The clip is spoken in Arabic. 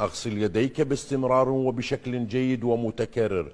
أغسل يديك باستمرار وبشكل جيد ومتكرر.